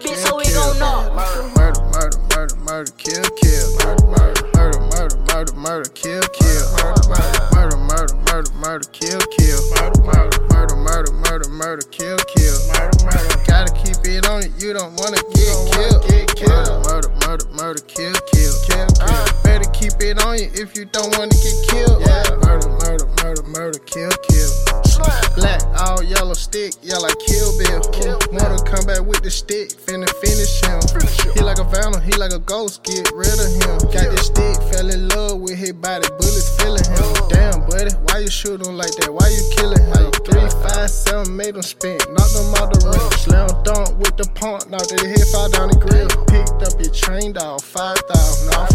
bitch, so we gon' know. Murder, murder, murder, murder, kill, kill. Murder, murder, murder, murder, murder, kill, kill. Murder, murder, murder, murder, kill, kill. Murder, murder, murder, murder, murder, kill, kill. Gotta keep it on it, you don't wanna get killed. Murder, murder, murder, kill, kill. Better keep it on you if you don't wanna get killed. Murder, murder, murder, murder, kill, kill. Black, all yellow stick, yellow kill bill. Kill Wanna come back with the stick, finna finish him. Finish him. He like a phantom, he like a ghost, get rid of him. Got this stick, fell in love with his body, bullets filling him. Damn, buddy, why you shoot him like that? Why you killing him? Three, five, seven, made him spin, knocked him out the rim. Slam dunk with the pump, knocked his head, fall down the grill. Picked up your train dog, 5,000, off.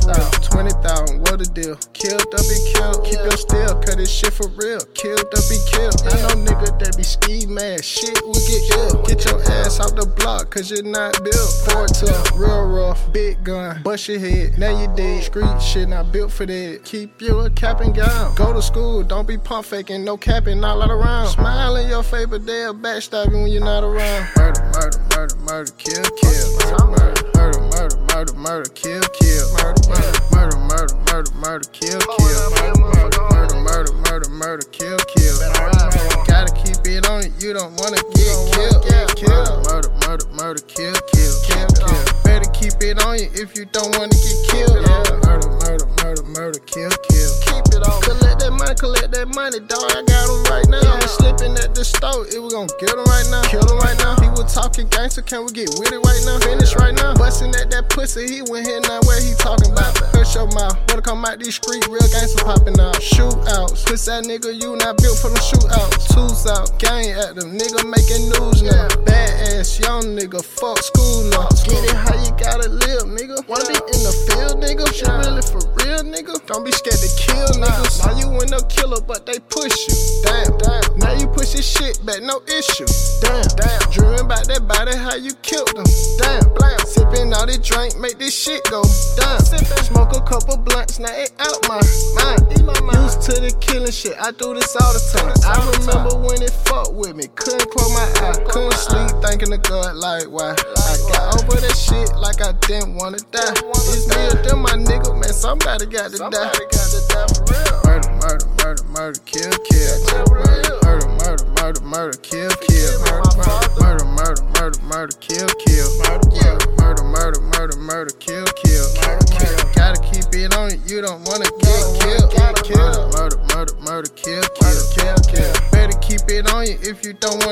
20,000, what a deal. Killed up and killed, keep your still, cut this shit for real. Killed up and killed. I know nigga that be ski mad, shit we get ill. Get your ass off the block, cause you're not built for it to real rough, big gun, bust your head. Now you dead. Street shit not built for that. Keep your cap and gown. Go to school, don't be pump faking, no capping, not lot around. Smile in your but they'll backstabbing when you're not around. Murder, murder, murder, murder, kill, kill. Murder, murder, murder, murder, murder, kill, kill. Murder, kill, kill. Murder, murder, murder, murder, murder, kill, kill. Gotta keep it on you, you don't wanna get killed. Kill, murder, murder, murder, kill, kill, kill, kill. Better keep it on you if you don't wanna get killed. Murder, murder, murder, murder, kill, kill. That money, dog. I got him right now. I'm slipping at the store, it was gonna get him right now. Kill him right now. He was talking gangster, can we get with it right now? Finish right now. Busting at that pussy, he went here now. Where he talking about? Hush your mouth. Wanna come out these streets, real gangster popping out. Shootouts. Pussy that nigga, you not built for them shootouts. Tools out, gang at them. Nigga making news now. Badass young nigga, fuck school Don't be scared to kill niggas. Now you ain't no killer, but they push you. Damn, damn. Now you push your shit back, no issue. Damn, damn. Dreaming about that body, how you killed them. Damn, blam. Sipping all this drink, make this shit go down. Smoke a couple blunts, now it out my mind. Used to the killing shit, I do this all the time. I remember when it fucked with me, couldn't close my eye, couldn't sleep, thinking of God like why. I got over that shit like I didn't wanna die. It's me or them, my nigga, somebody got to die. Somebody got to die for real. Murder, murder, murder, murder, kill, kill. Murder, murder, murder, murder, murder, kill, kill. Murder, murder, murder, murder, murder, kill, kill. Murder, murder, murder, murder, kill, kill. Gotta keep it on you, you don't wanna get killed. Murder, murder, murder, kill, kill, kill, kill. Better keep it on you if you don't